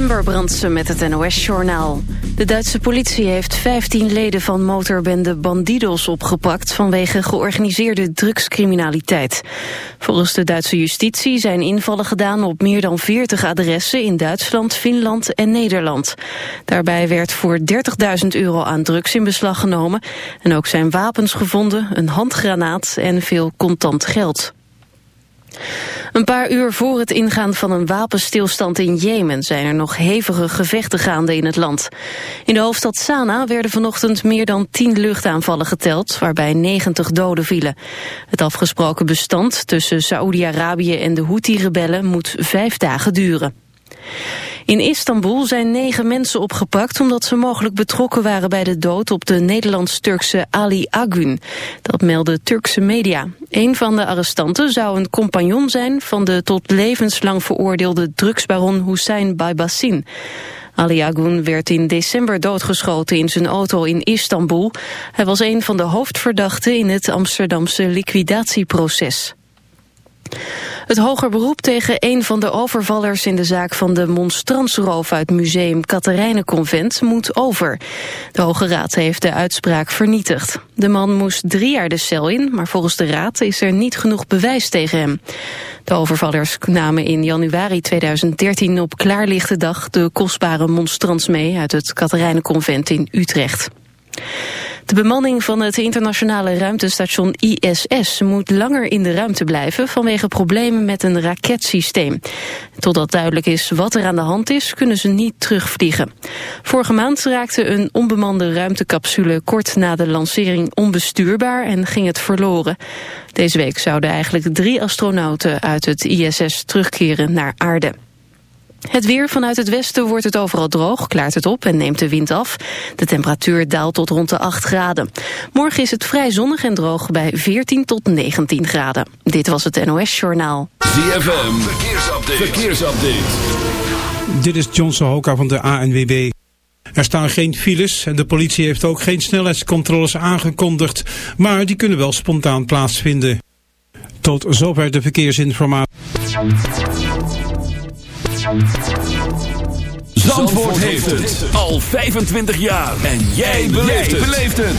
Amber Brandsen met het NOS-journaal. De Duitse politie heeft 15 leden van motorbende Bandidos opgepakt... vanwege georganiseerde drugscriminaliteit. Volgens de Duitse justitie zijn invallen gedaan op meer dan 40 adressen... in Duitsland, Finland en Nederland. Daarbij werd voor 30.000 euro aan drugs in beslag genomen... en ook zijn wapens gevonden, een handgranaat en veel contant geld. Een paar uur voor het ingaan van een wapenstilstand in Jemen zijn er nog hevige gevechten gaande in het land. In de hoofdstad Sanaa werden vanochtend meer dan tien luchtaanvallen geteld, waarbij 90 doden vielen. Het afgesproken bestand tussen Saoedi-Arabië en de Houthi-rebellen moet vijf dagen duren. In Istanbul zijn negen mensen opgepakt omdat ze mogelijk betrokken waren bij de dood op de Nederlands-Turkse Ali Agün. Dat melden Turkse media. Een van de arrestanten zou een compagnon zijn van de tot levenslang veroordeelde drugsbaron Hussein Baybassin. Ali Agun werd in december doodgeschoten in zijn auto in Istanbul. Hij was een van de hoofdverdachten in het Amsterdamse liquidatieproces. Het hoger beroep tegen een van de overvallers in de zaak van de monstransroof uit museum Katerijnenconvent moet over. De Hoge Raad heeft de uitspraak vernietigd. De man moest drie jaar de cel in, maar volgens de Raad is er niet genoeg bewijs tegen hem. De overvallers namen in januari 2013 op klaarlichte dag de kostbare monstrans mee uit het Katerijnenconvent in Utrecht. De bemanning van het internationale ruimtestation ISS moet langer in de ruimte blijven vanwege problemen met een raketsysteem. Totdat duidelijk is wat er aan de hand is, kunnen ze niet terugvliegen. Vorige maand raakte een onbemande ruimtecapsule kort na de lancering onbestuurbaar en ging het verloren. Deze week zouden eigenlijk drie astronauten uit het ISS terugkeren naar aarde. Het weer vanuit het westen wordt het overal droog, klaart het op en neemt de wind af. De temperatuur daalt tot rond de 8 graden. Morgen is het vrij zonnig en droog bij 14 tot 19 graden. Dit was het NOS Journaal. ZFM, verkeersupdate. verkeersupdate. Dit is John Sohoka van de ANWB. Er staan geen files en de politie heeft ook geen snelheidscontroles aangekondigd, maar die kunnen wel spontaan plaatsvinden. Tot zover de verkeersinformatie. Zandvoort heeft het al 25 jaar. En jij beleeft het.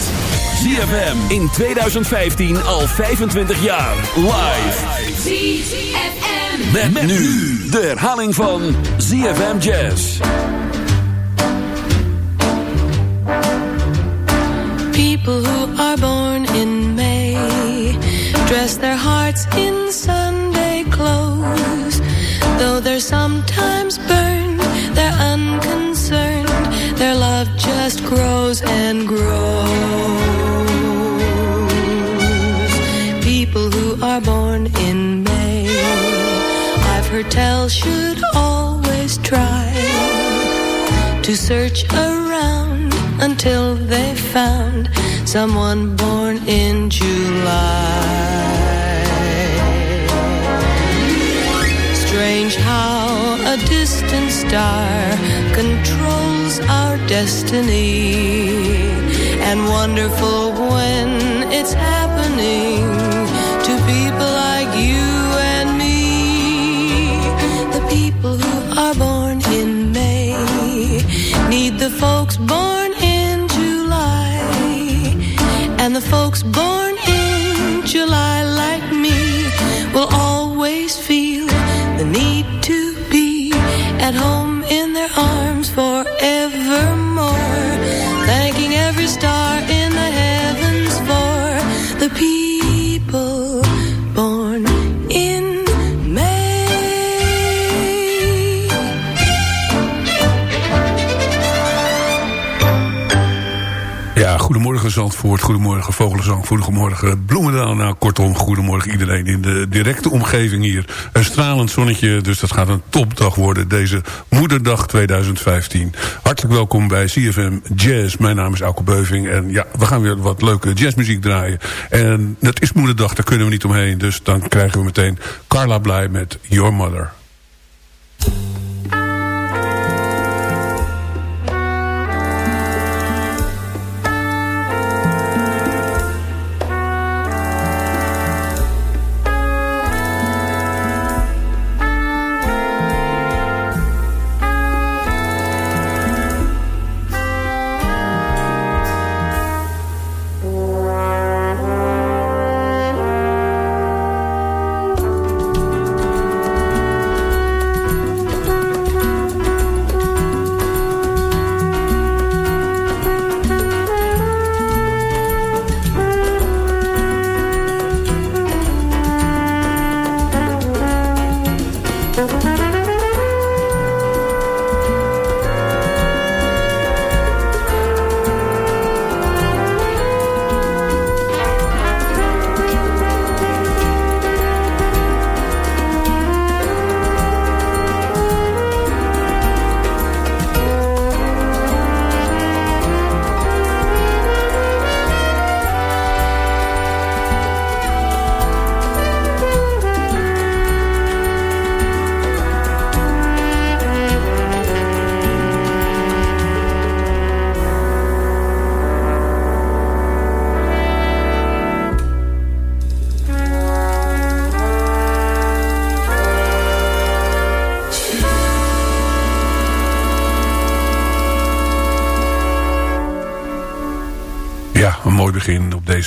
ZFM in 2015 al 25 jaar. Live. Met, met nu de herhaling van ZFM Jazz. People who are born in May dress their hearts in Sunday clothes. Though they're sometimes burned, they're unconcerned. Their love just grows and grows. People who are born in May, I've heard tell, should always try to search around until they found someone born in July. Strange how a distant star controls our destiny and wonderful when it's happening to people like you and me. The people who are born in May need the folks born in July and the folks born in July like me will always goedemorgen Zandvoort, goedemorgen Vogelenzang, goedemorgen Bloemendaal. Nou, kortom, goedemorgen iedereen in de directe omgeving hier. Een stralend zonnetje, dus dat gaat een topdag worden, deze Moederdag 2015. Hartelijk welkom bij CFM Jazz. Mijn naam is Auke Beuving en ja, we gaan weer wat leuke jazzmuziek draaien. En het is Moederdag, daar kunnen we niet omheen, dus dan krijgen we meteen Carla Blij met Your Mother.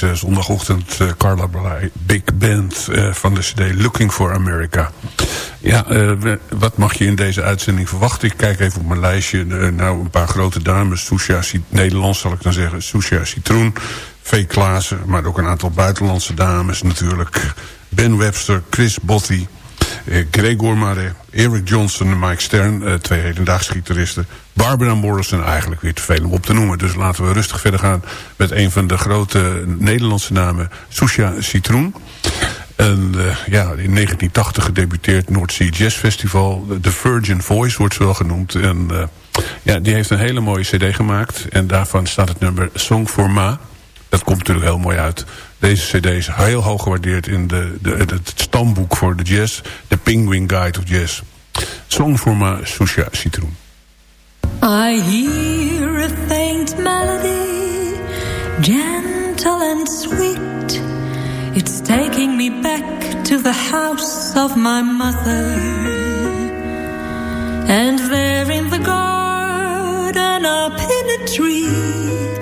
Deze zondagochtend. Uh, Carla Bly, Big Band uh, van de cd Looking for America. Ja, uh, wat mag je in deze uitzending verwachten? Ik kijk even op mijn lijstje. nou, een paar grote dames. Susha, Nederlands zal ik dan zeggen. Susha Citroen, V. Klaassen. Maar ook een aantal buitenlandse dames natuurlijk. Ben Webster, Chris Botti... Eh, Gregor Mare, Eric Johnson en Mike Stern, eh, twee hedendaagse gitaristen. Barbara Morrison, eigenlijk weer te veel om op te noemen. Dus laten we rustig verder gaan met een van de grote Nederlandse namen, Susha Citroen. En uh, ja, in 1980 gedebuteerd North Sea Jazz Festival. The Virgin Voice wordt ze wel genoemd. En uh, ja, die heeft een hele mooie cd gemaakt. En daarvan staat het nummer Song for Ma. Dat komt natuurlijk heel mooi uit. Deze cd is heel hoog gewaardeerd in de, de, het stamboek voor de jazz. De Penguin Guide of Jazz. Song for my Susha Citroen. I hear a faint melody, gentle and sweet. It's taking me back to the house of my mother. And there in the garden up in a tree,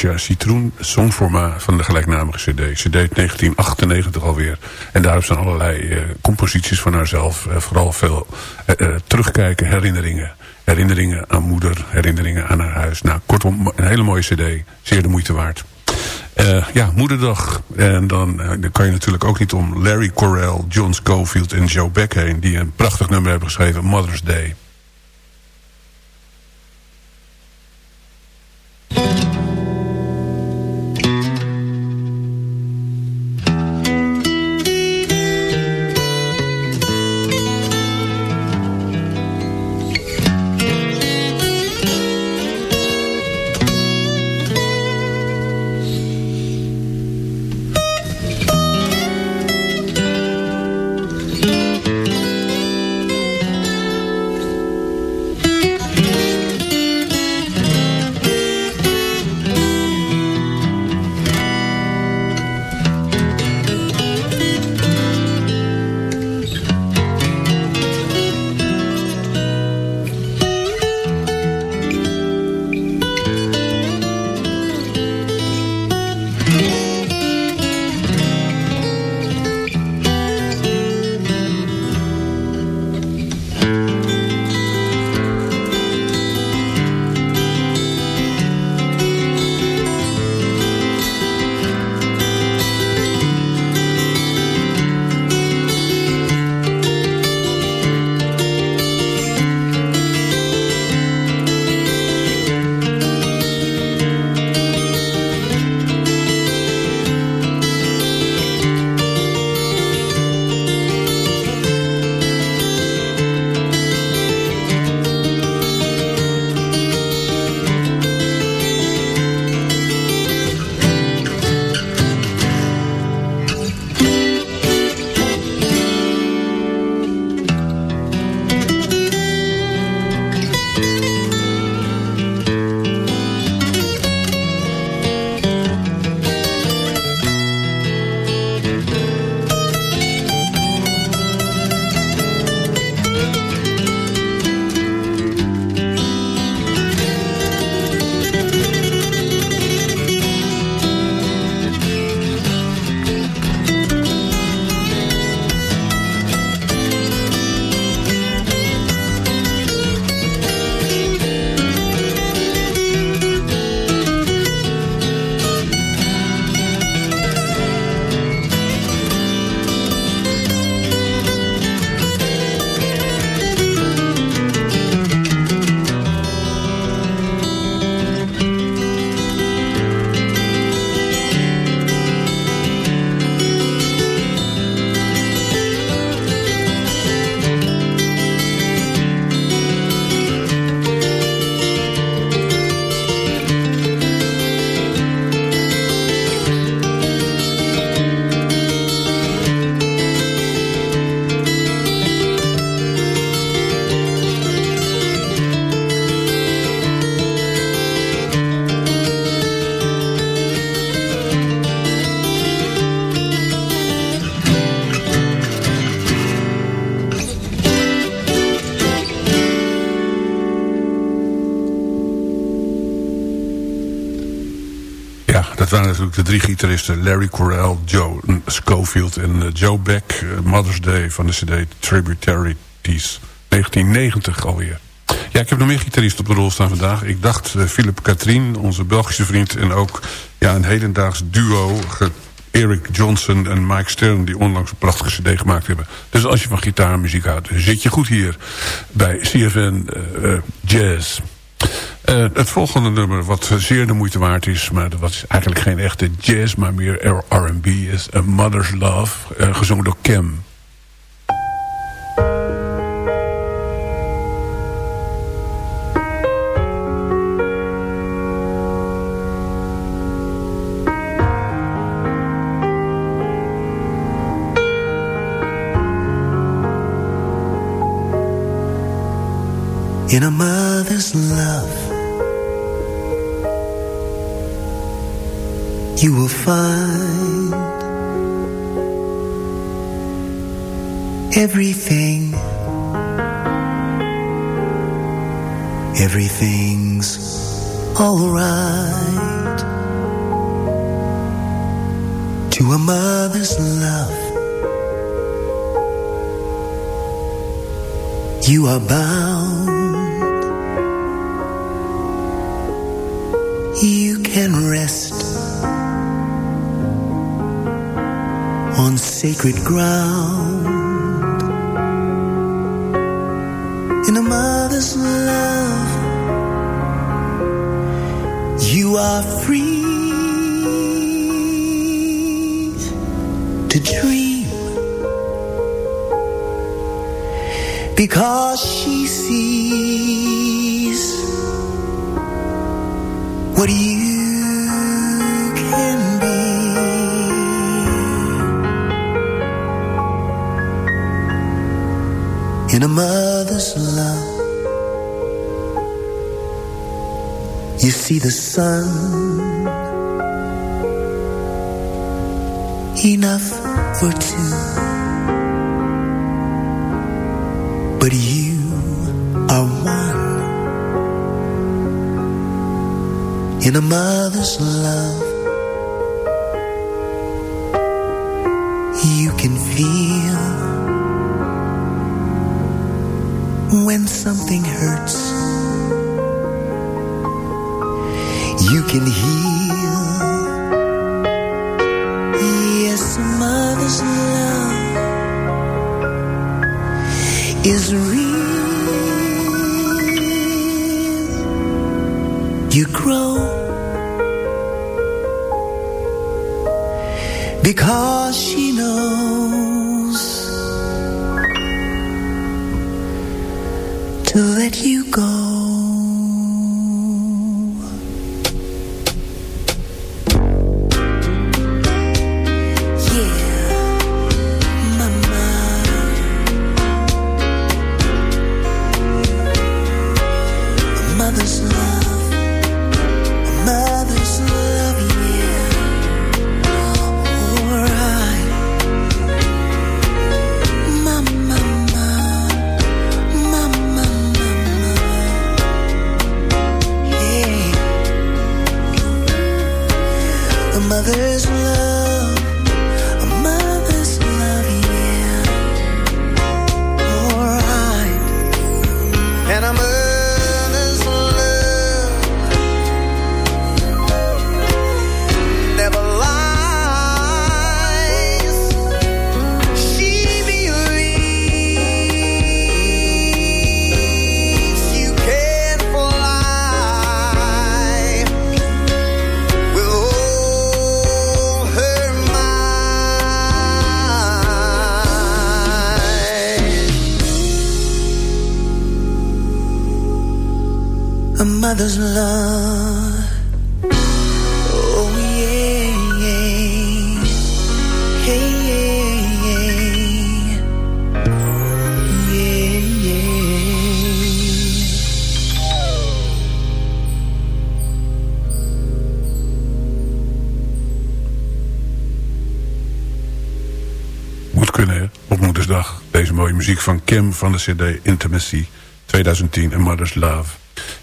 Citroen, songforma van de gelijknamige cd. Cd 1998 alweer. En daarop zijn allerlei uh, composities van haarzelf. Uh, vooral veel uh, terugkijken, herinneringen. Herinneringen aan moeder, herinneringen aan haar huis. Nou, kortom, een hele mooie cd. Zeer de moeite waard. ja, moederdag. En dan, dan kan je natuurlijk ook niet om Larry Correll, John Schofield en Joe Beck heen... die een prachtig nummer hebben geschreven, Mother's Day. Drie gitaristen Larry Correll, Joe Schofield en eh, Joe Beck. Eh, Mother's Day van de cd Tributarities. 1990 alweer. Ja, ik heb nog meer gitaristen op de rol staan vandaag. Ik dacht uh, Philip Katrien, onze Belgische vriend... en ook ja, een hedendaags duo... Eric Johnson en Mike Stern... die onlangs een prachtige cd gemaakt hebben. Dus als je van gitaarmuziek houdt... zit je goed hier bij CFN Jazz. Uh, het volgende nummer, wat zeer de moeite waard is... maar wat is eigenlijk geen echte jazz, maar meer R&B... is A Mother's Love, uh, gezongen door Cam. In a In a mother's love, you can feel when something hurts. You can heal. Yes, a mother's love is real. Because muziek van Kim van de cd Intimacy 2010 en Mother's Love.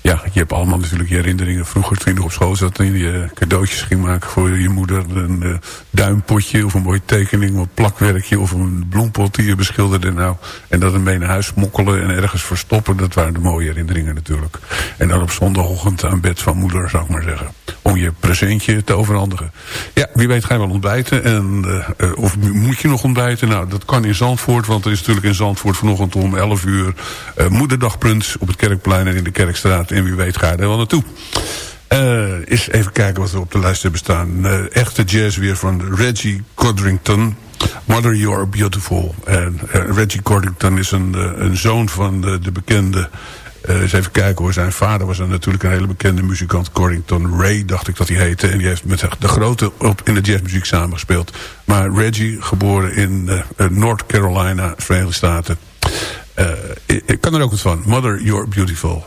Ja, je hebt allemaal natuurlijk je herinneringen. Vroeger toen je nog op school zat en je cadeautjes ging maken voor je moeder. Een eh, duimpotje of een mooie tekening of een plakwerkje of een bloempot die je beschilderde. Nou, en dat mee naar huis smokkelen en ergens verstoppen. Dat waren de mooie herinneringen natuurlijk. En dan op zondagochtend aan bed van moeder, zou ik maar zeggen. Om je presentje te overhandigen. Ja, wie weet ga je wel ontbijten. En, eh, of moet je nog ontbijten? Nou, dat kan in Zandvoort. Want er is natuurlijk in Zandvoort vanochtend om 11 uur... eh moederdagprunch op het Kerkplein en in de Kerkstraat. En wie weet ga je er wel naartoe. Eh eens even kijken wat er op de lijst hebben staan. Echte jazz weer van Reggie Codrington. Mother, You Are Beautiful. En Reggie Codrington is een, een zoon van de, de bekende... eh, eens even kijken hoor. Zijn vader was natuurlijk een hele bekende muzikant. Codrington Ray, dacht ik dat hij heette. En die heeft met de grote op, in de jazzmuziek samengespeeld. Maar Reggie, geboren in eh, North Carolina, Verenigde Staten. Ik, ik kan er ook wat van. Mother, you're beautiful.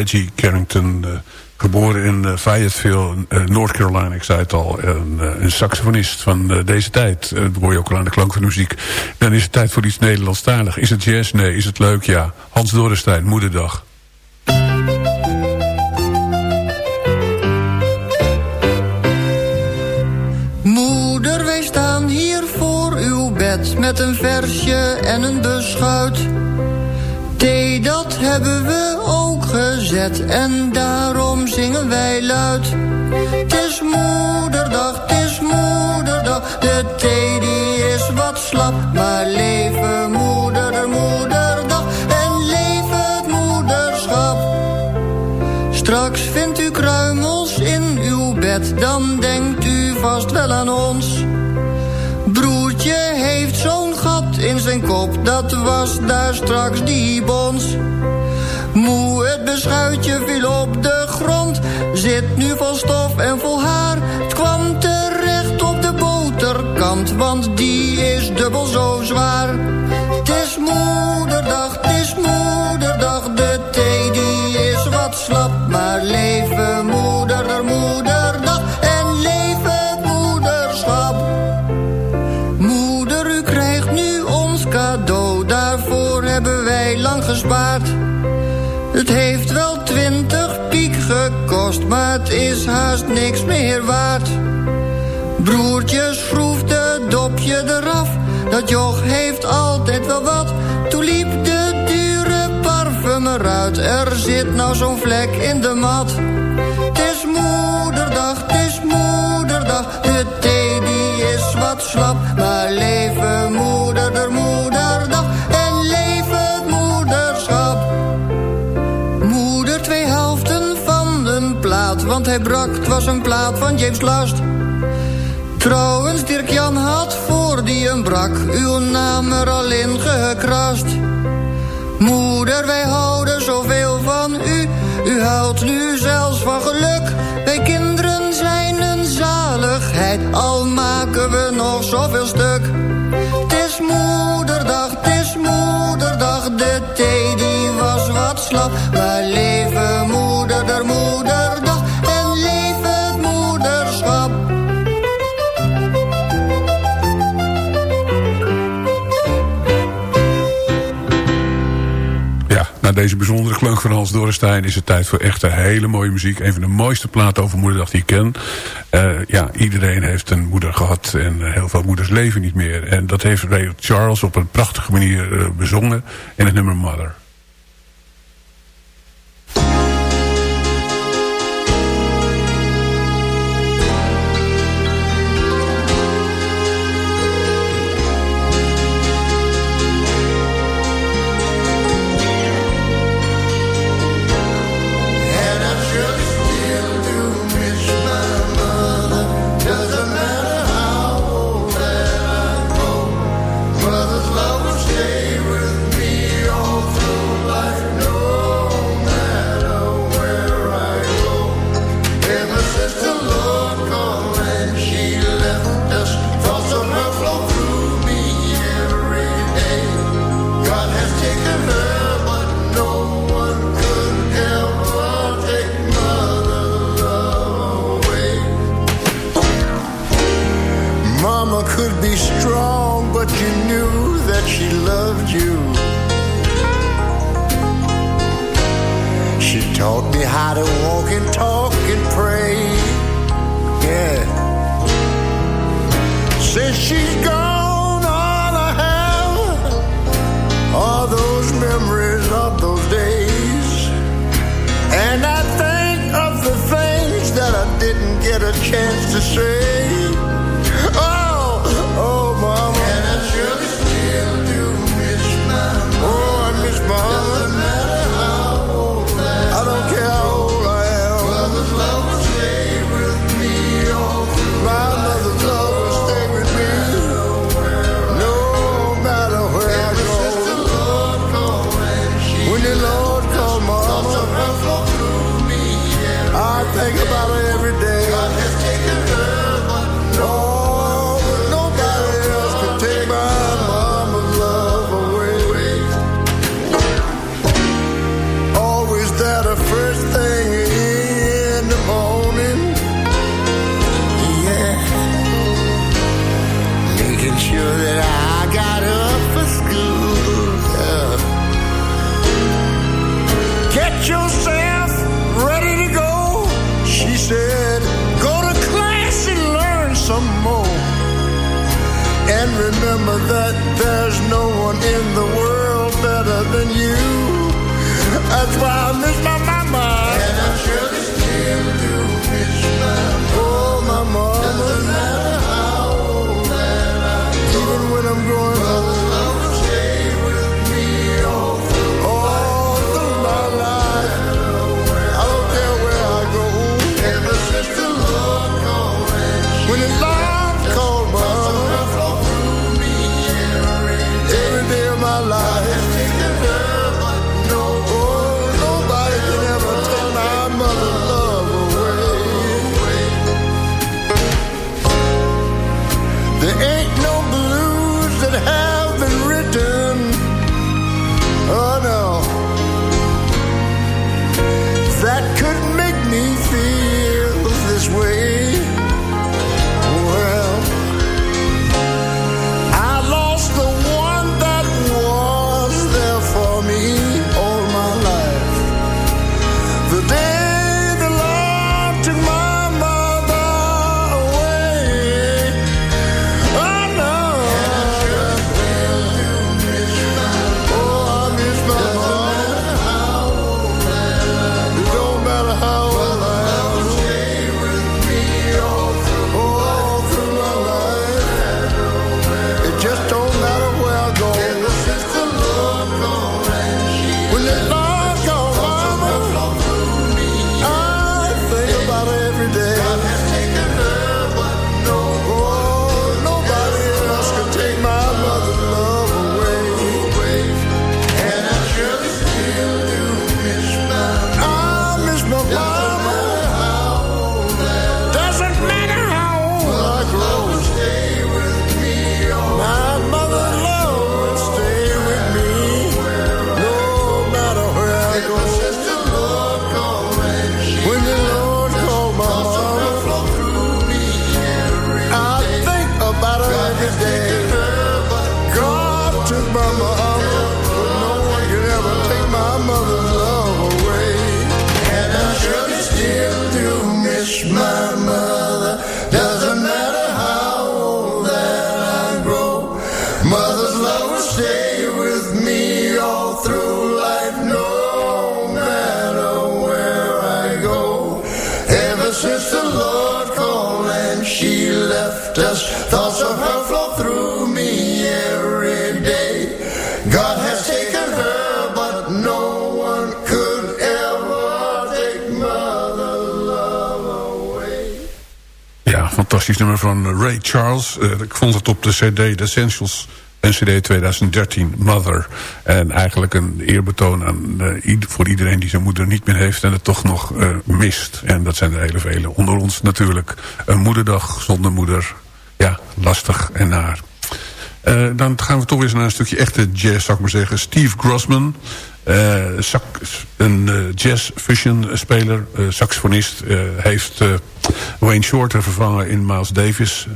Reggie Carrington... Geboren in uh, Fayetteville, uh, North Carolina, ik zei het al. En, een saxofonist van deze tijd. dat hoor je ook al aan de klank van de muziek. Dan is het tijd voor iets Nederlandstalig. Is het jazz? Nee. Is het leuk? Ja. Hans Dorrestein, Moederdag. Moeder, wij staan hier voor uw bed met een versje en een beschuit. Dat hebben we ook gezet en daarom zingen wij luid. Het is moederdag, het is moederdag, de thee die is wat slap. Maar leven moeder, moederdag en leven het moederschap. Straks vindt u kruimels in uw bed, dan denkt u vast wel aan ons. In zijn kop, dat was daar straks die bons. Moe, het beschuitje viel op de grond, zit nu vol stof en vol haar. Het kwam terecht op de boterkant, want die is dubbel zo zwaar. Het is moederdag, het is moederdag, de thee die is wat slap, maar leven moeder, Het heeft wel twintig piek gekost, maar het is haast niks meer waard. Broertje schroefde dopje eraf, dat joch heeft altijd wel wat. Toen liep de dure parfum eruit, er zit nou zo'n vlek in de mat. Het is moederdag, het is moederdag, de thee die is wat slap. Maar leven moeder, der moederdag hij brak, het was een plaat van James Last. Trouwens, Dirk-Jan had voor die een brak uw naam er al in gekrast. Moeder, wij houden zoveel van u, u huilt nu zelfs van geluk. Wij kinderen zijn een zaligheid, al maken we nog zoveel stuk. Het is moederdag, het is moederdag, de thee die was wat slap. Deze bijzondere klank van Hans Dorrestein... is het tijd voor echt een hele mooie muziek. Een van de mooiste platen over moederdag die ik ken. Eh, ja, iedereen heeft een moeder gehad en heel veel moeders leven niet meer. En dat heeft Ray Charles op een prachtige manier eh, bezongen in het nummer Mother. De fantastisch nummer van Ray Charles. Eh, ik vond het op de CD The Essentials. Een CD 2013, Mother. En eigenlijk een eerbetoon aan, uh, voor iedereen die zijn moeder niet meer heeft... en het toch nog eh, mist. En dat zijn er hele vele. Onder ons natuurlijk. Een moederdag zonder moeder. Ja, lastig en naar. dan gaan we toch eens naar een stukje echte jazz, zou ik maar zeggen. Steve Grossman... Eh, een eh, jazz fusion speler, eh, saxofonist. heeft Wayne Shorter vervangen in Miles Davis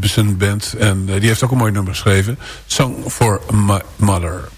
zijn band. En die heeft ook een mooi nummer geschreven. Song for My Mother.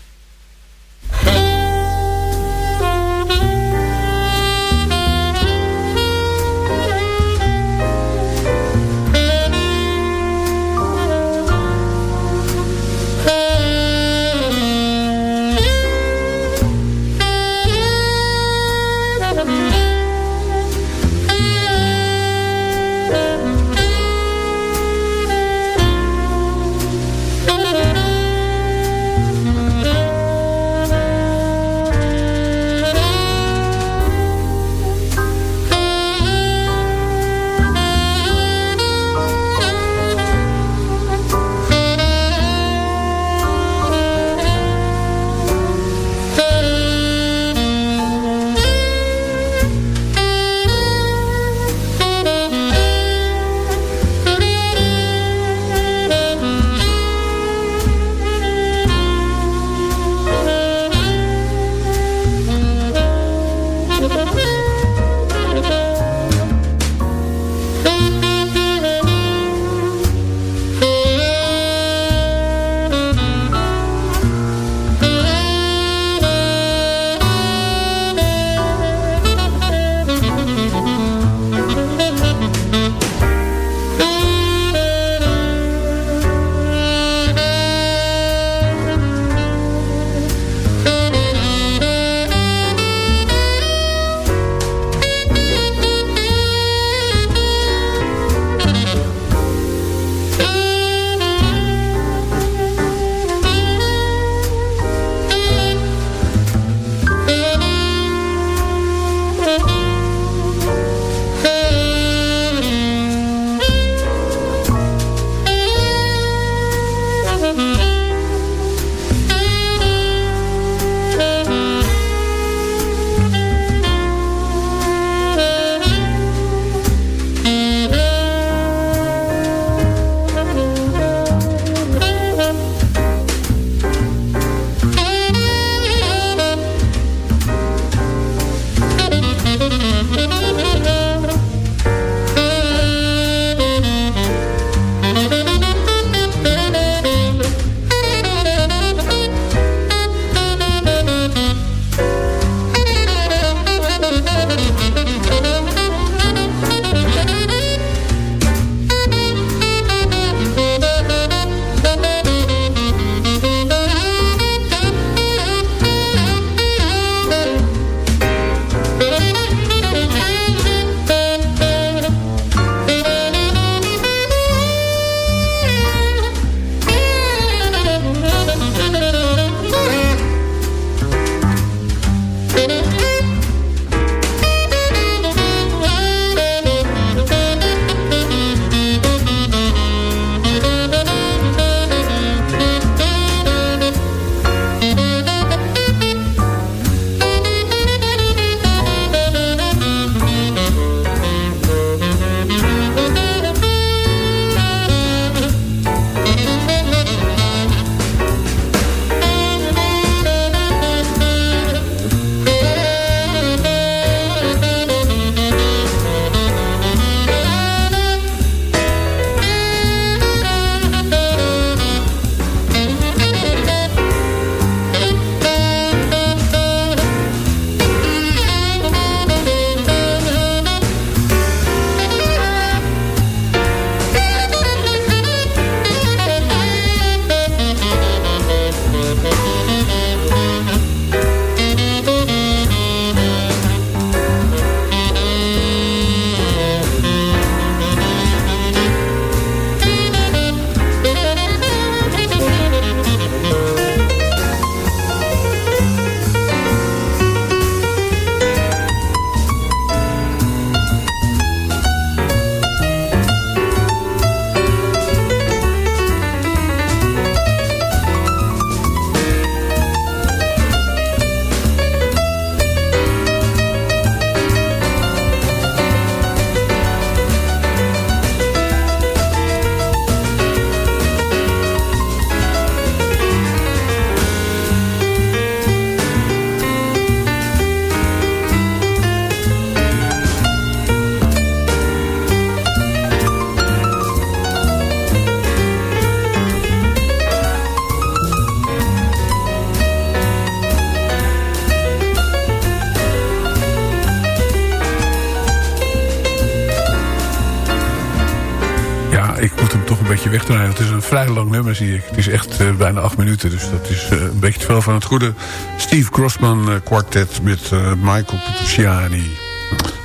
Wegdraaien. Het is een vrij lang nummer, zie ik. Het is echt uh, bijna acht minuten, dus dat is uh, een beetje te veel van het goede. Steve Grossman Quartet met Michael Petrucciani.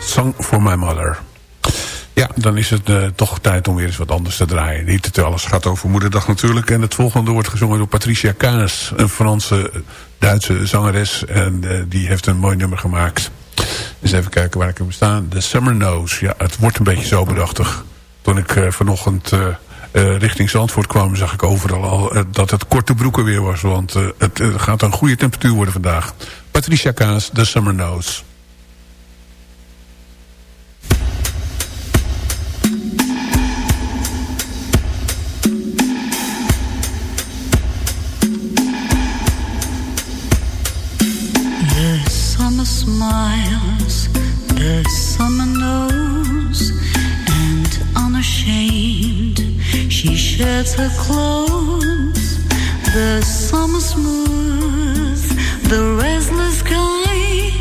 Song for My Mother. Ja, dan is het toch tijd om weer eens wat anders te draaien. Niet te alles gaat over moederdag natuurlijk. En het volgende wordt gezongen door Patricia Kaas. Een Franse, Duitse zangeres. En die heeft een mooi nummer gemaakt. Eens even kijken waar ik hem sta. The Summer Nose. Ja, het wordt een beetje zomerachtig. Toen ik vanochtend uh, richting Zandvoort kwam... zag ik overal al dat het korte broeken weer was. Want het gaat een goede temperatuur worden vandaag. Patricia Kaas, The Summer Nose. Smiles, the summer knows unashamed. She sheds her clothes. The summer smooth, the restless sky,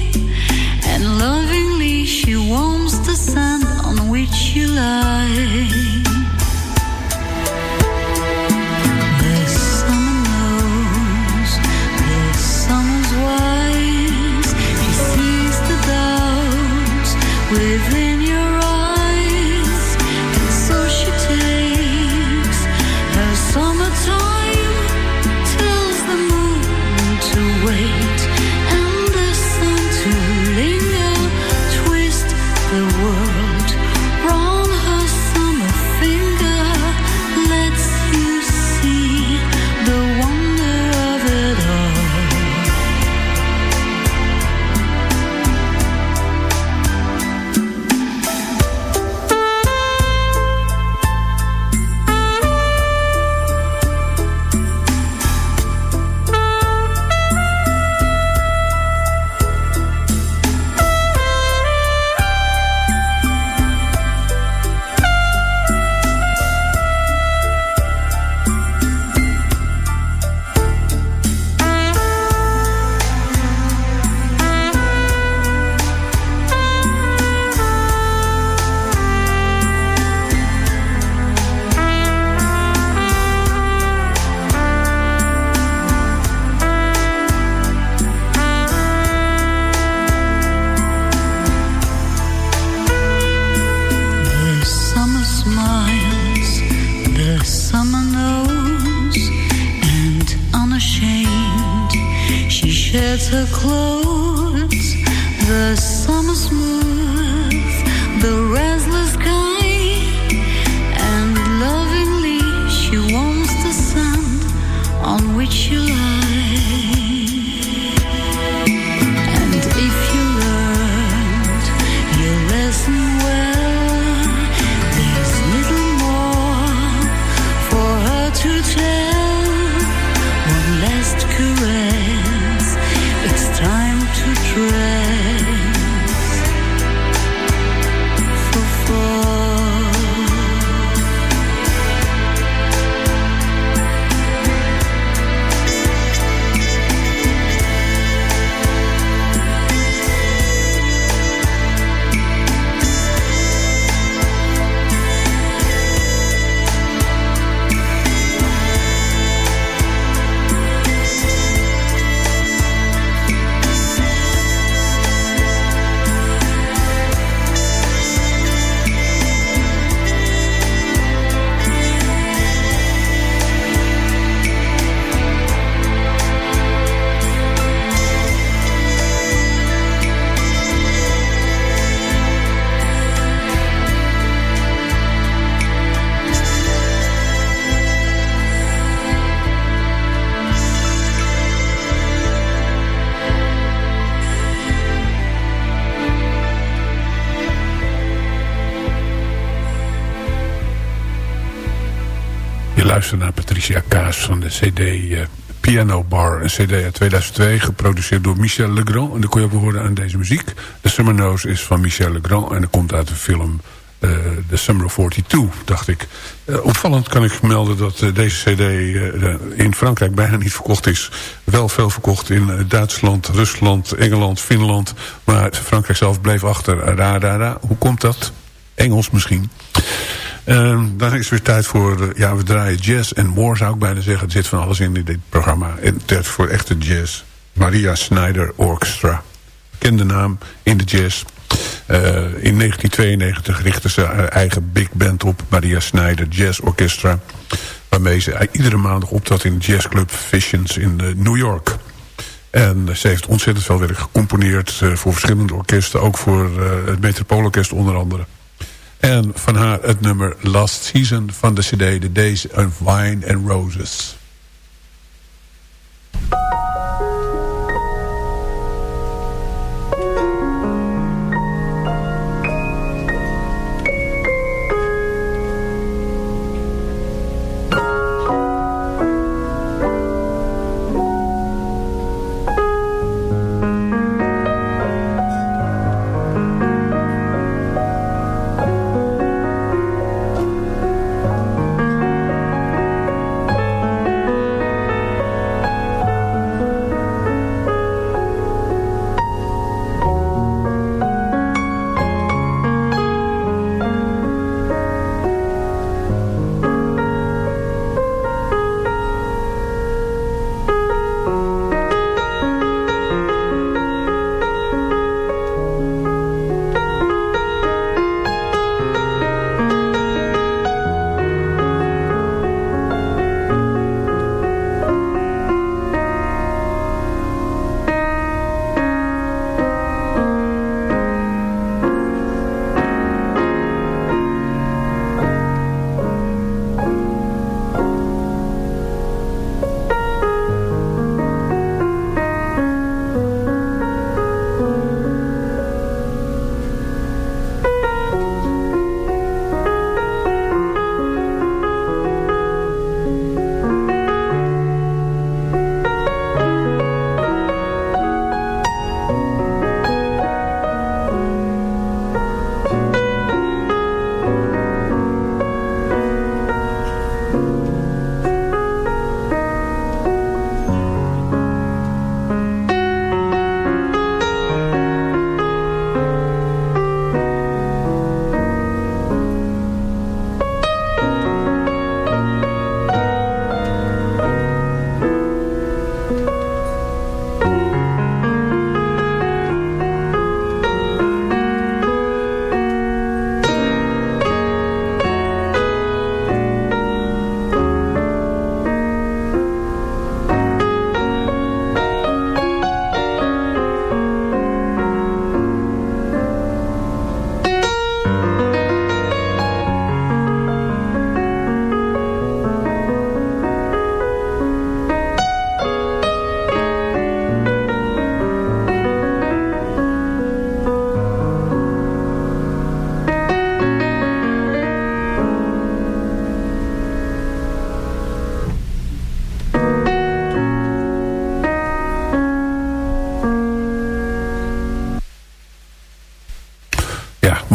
and lovingly she warms the sand on which you lie. naar Van de CD uh, Piano Bar. Een CD uit 2002, geproduceerd door Michel Legrand. En dan kon je ook horen aan deze muziek. The Summer Nose is van Michel Legrand en dat komt uit de film uh, The Summer of 42, dacht ik. Uh, opvallend kan ik melden dat deze cd in Frankrijk bijna niet verkocht is. Wel veel verkocht in Duitsland, Rusland, Engeland, Finland. Maar Frankrijk zelf bleef achter. Ra, ra, ra. Hoe komt dat? Engels misschien. Ehm, dan is het weer tijd voor... eh, ja, we draaien jazz en war, zou ik bijna zeggen. Er zit van alles in in dit programma. En tijd voor echte jazz. Maria Snyder Orchestra. Bekende naam in de jazz. Eh, in 1992 richtte ze haar eigen big band op. Maria Snyder Jazz Orchestra. Waarmee ze iedere maandag optrad in de jazzclub Visions in eh, New York. En ze heeft ontzettend veel werk gecomponeerd voor verschillende orkesten. Ook voor het Metropoolorkest onder andere. En van haar het nummer Last Season van de cd The Days of Wine and Roses.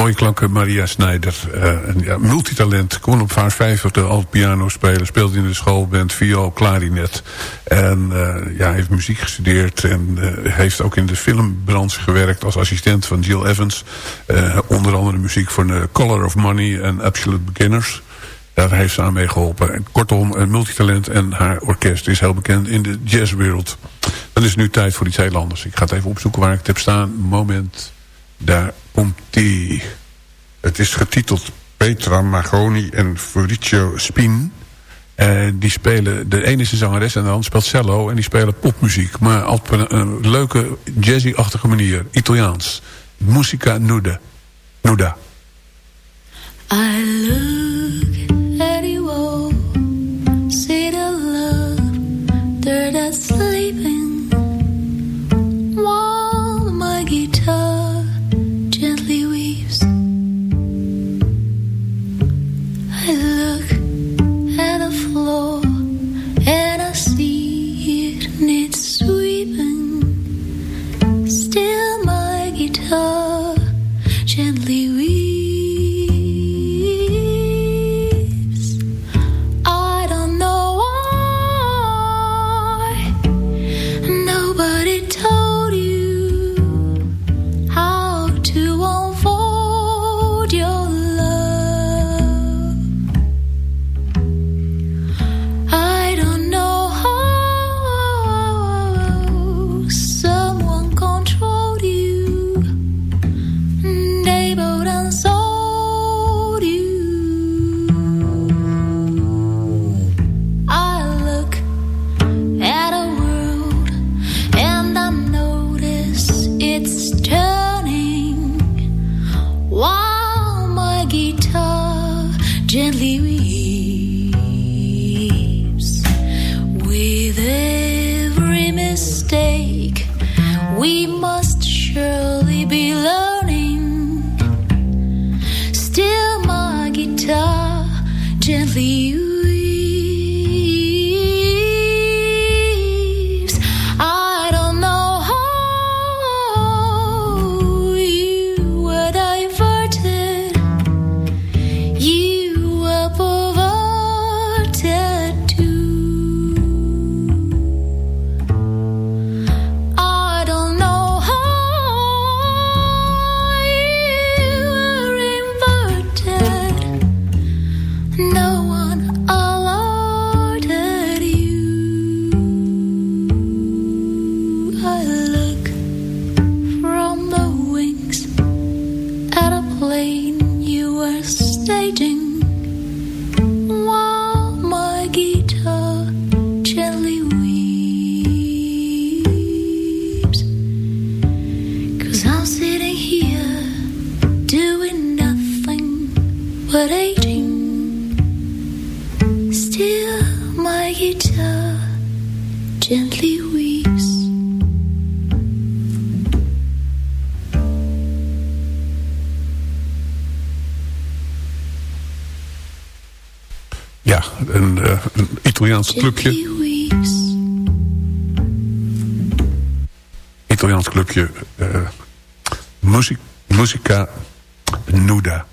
Mooie klanken. Maria Snijder. eh, een ja, multitalent. Kon op vijfde al piano spelen. Speelde in de schoolband viool, klarinet. En eh, ja, heeft muziek gestudeerd. En eh, heeft ook in de filmbranche gewerkt als assistent van Jill Evans. Onder andere muziek voor The Color of Money en Absolute Beginners. Daar heeft ze aan mee geholpen. En kortom, een multitalent en haar orkest is heel bekend in de jazzwereld. Dan is het nu tijd voor iets heel anders. Ik ga het even opzoeken waar ik het heb staan. Moment, daar komt die. Het is getiteld Petra Magoni en Fabrizio Spin. En die spelen, de ene is een zangeres en de ander speelt cello. En die spelen popmuziek, maar op een, een leuke jazzy-achtige manier. Italiaans. Musica nuda. Nuda. I look clubje. Italiaans clubje. Uh, Musica Nuda.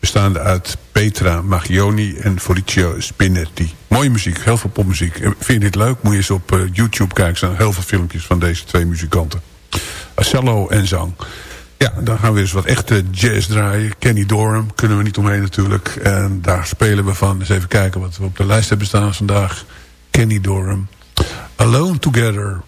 Bestaande uit Petra Magioni en Felicio Spinetti. Mooie muziek, heel veel popmuziek. Vind je dit leuk? Moet je eens op uh, YouTube kijken. Er zijn heel veel filmpjes van deze twee muzikanten. Cello en zang. Ja, dan gaan we eens wat echte jazz draaien. Kenny Dorham, kunnen we niet omheen natuurlijk. En daar spelen we van. Eens even kijken wat we op de lijst hebben staan vandaag. Kenny Dorham. Alone Together.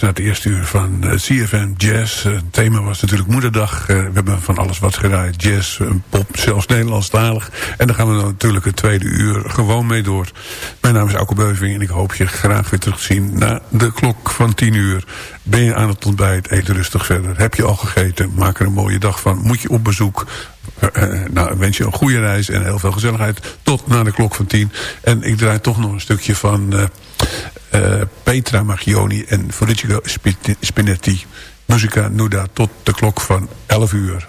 geluisterd naar het eerste uur van eh, CFM Jazz. Eh, het thema was natuurlijk Moederdag. Eh, we hebben van alles wat gedraaid. Jazz, pop, zelfs Nederlandstalig. En daar gaan we natuurlijk het tweede uur gewoon mee door. Mijn naam is Alko Beuving en ik hoop je graag weer terug te zien... na de klok van 10 uur. Ben je aan het ontbijt, eet rustig verder. Heb je al gegeten, maak er een mooie dag van. Moet je op bezoek, nou, wens je een goede reis en heel veel gezelligheid. Tot na de klok van tien. En ik draai toch nog een stukje van... Petra Maggioni en Federico Spinetti. Musica Nuda tot de klok van 11 uur.